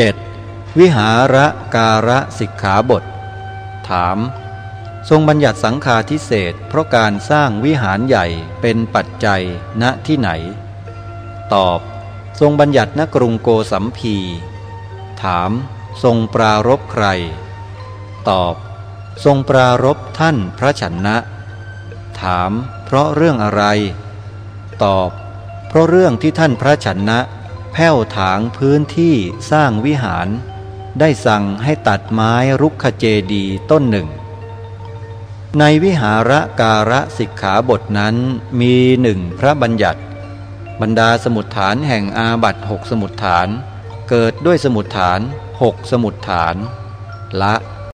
7. วิหาระการะสิกขาบท ถาม ทรงบัญญัติสังฆาทิเศษเพราะการสร้างวิหารใหญ่เป็นปัจจัยณที่ไหน ตอบ ทรงบัญญัติณกรุงโกสัมพี ถาม ทรงปรารบใคร ตอบ ทรงปรารบท่านพระชนนะถาม เพราะเรื่องอะไร ตอบ เพราะเรื่องที่ท่านพระชนนะ แผ้วถางพื้นที่สร้างวิหาร ได้สั่งให้ตัดไม้รุกขเจดีต้นหนึ่ง ในวิหาระการะสิกขาบทนั้นมีหนึ่งพระบัญญัติ บรรดาสมุดฐานแห่งอาบัตหกสมุดฐาน เกิดด้วยสมุดฐานหกสมุดฐาน ละ